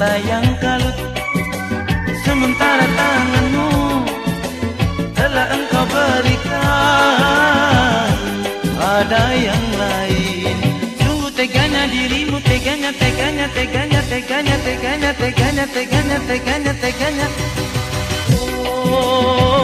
cinta yang kalut. Sementara tanganmu Telah engkau berikan. Pada yang lain. Sungguh teganya dirimu Teganya, teganya, teganya, teganya Teganya, teganya, teganya, teganya, teganya. Oh.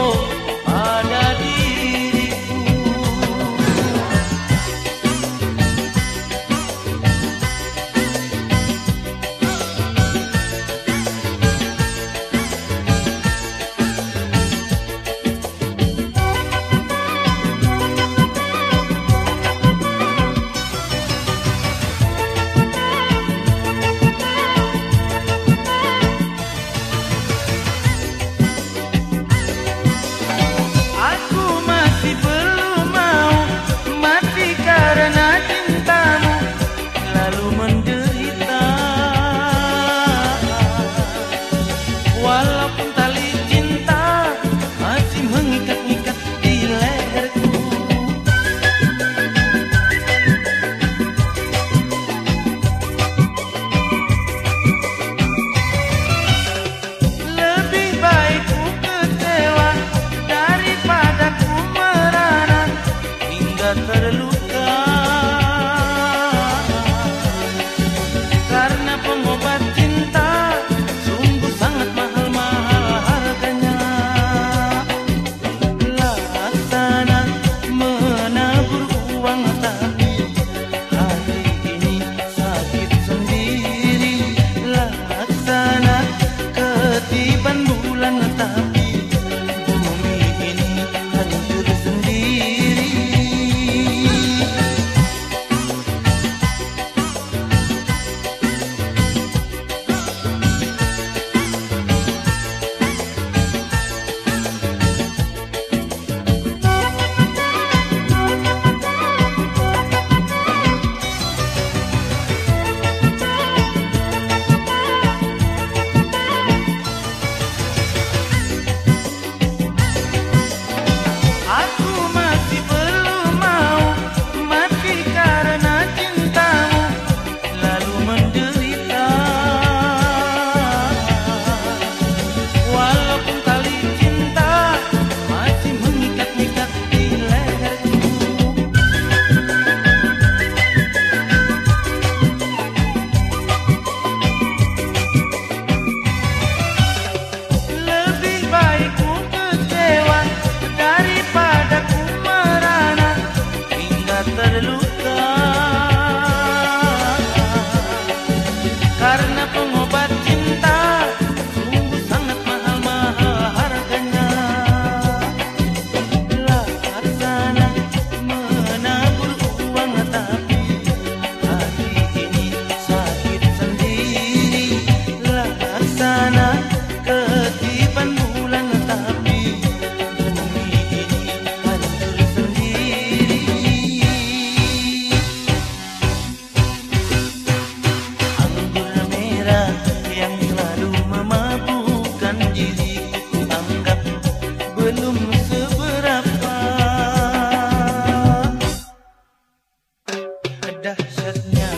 dahsyatnya.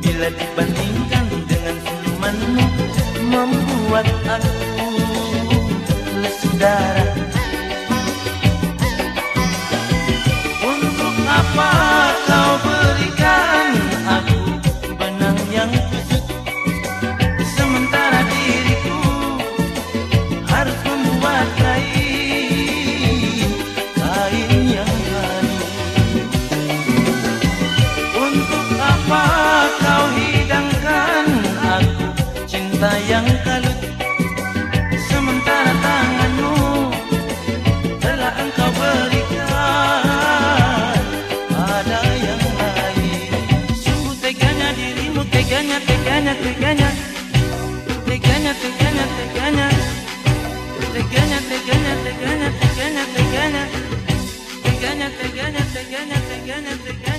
Bila dibandingkan dengan firmanmu Membuat aku lesu darah. gonna forget.